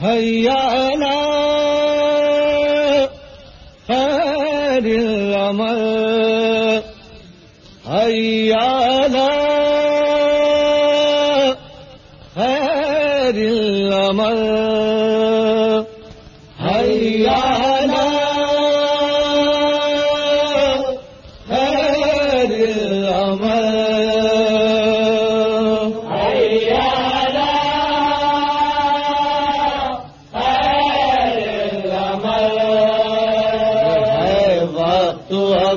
حیا خیر العمل. حیا خیر العمل.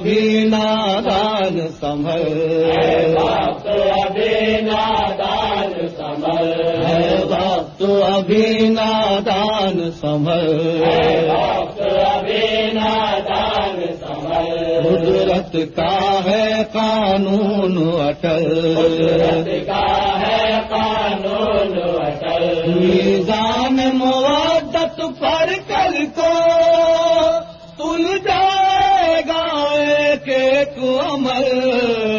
ابھی نادان سنبھل۔ ہے وقت ابھی نادان سنبھل۔ قدرت کا ہے قانون اٹل۔ میزان موادت ایک ایک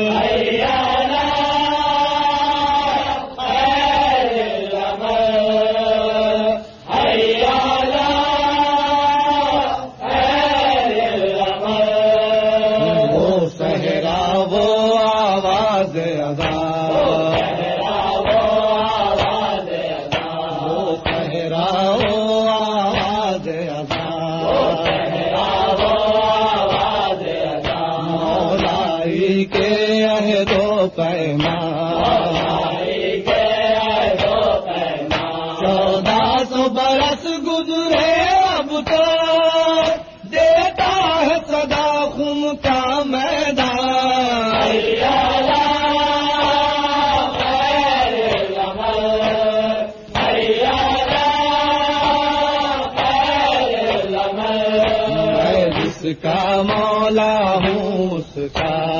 میں جس کا مولا ہوں اس کا۔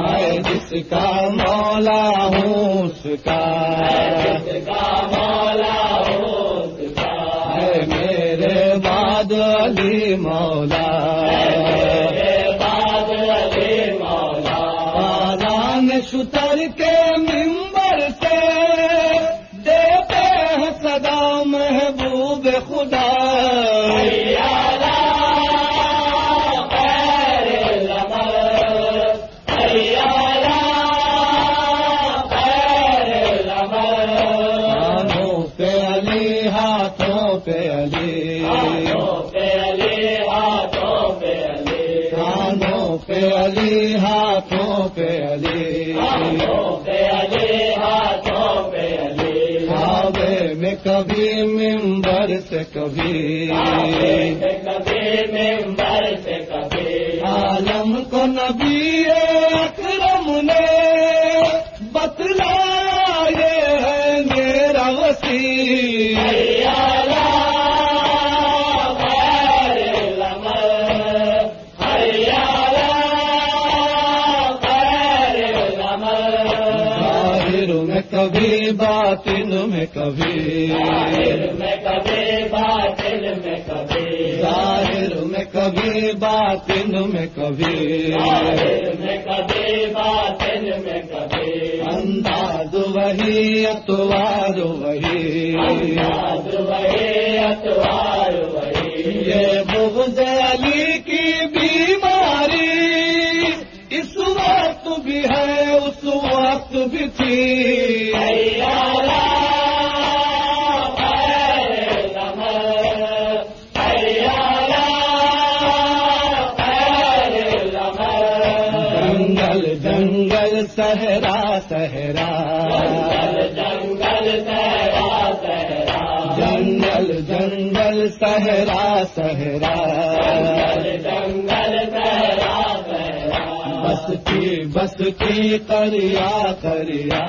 میں جس کا مولا ہوں اس کا۔ ہے میرے بعد علی مولا۔ پالان شتر کے ممبر علی ہاتھوں پہ علی۔ کعبے میں کبھی ممبر سے کبھی۔ عالم کو نبی میں کبھی۔ باطن میں کبھی ظاہر میں کبھی باطن میں کبھی۔ انداز وہی اتوار وہی یہ جنگل صحرا صحرا۔ جنگل جنگل صحرا صحرا۔ بستی بستی کریا کریا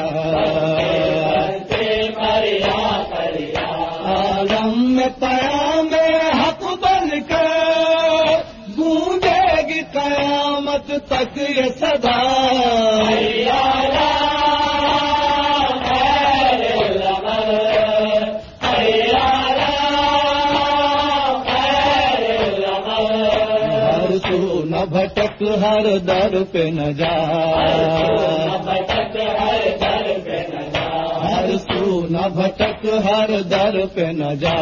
یہ صدا ہر سو نہ بھٹک ہر در پہ نہ جا ہر سو نہ بھٹک ہر در پہ نہ جا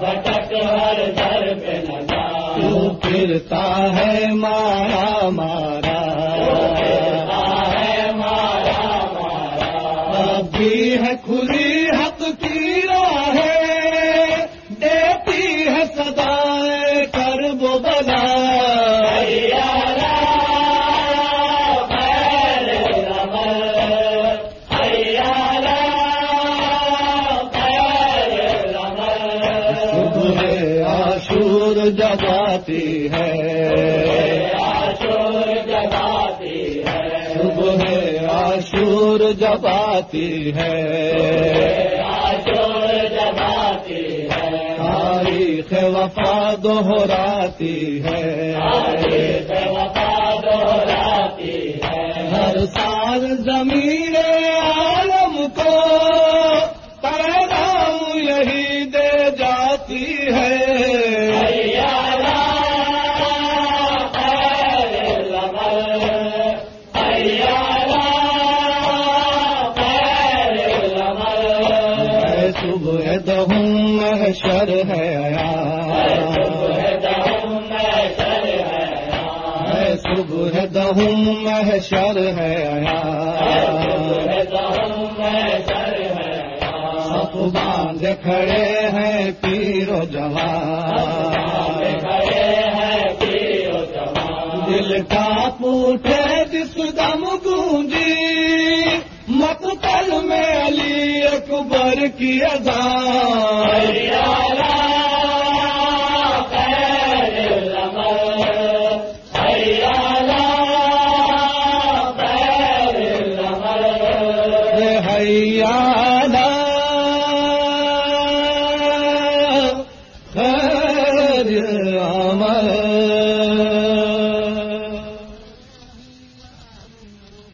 بھٹک ہر در پہ نہ جا۔ پھرتا ہے مارا مارا ہے۔ صبح آشور جب آتی ہے عاشور جگاتی ہے۔ تاریخ وفا دہراتی ہے ہے۔ ہر سال زمین عالم کو پیغام یہی دے جاتی ہے۔ محشر ہے آیا۔ صبح دہوں محشر ہے آیا۔ سب باندھ کھڑے ہیں پیر و جوان۔ دل کا پوٹے جس دم گونجی، مقتل میں اکبر کی اذان حیالا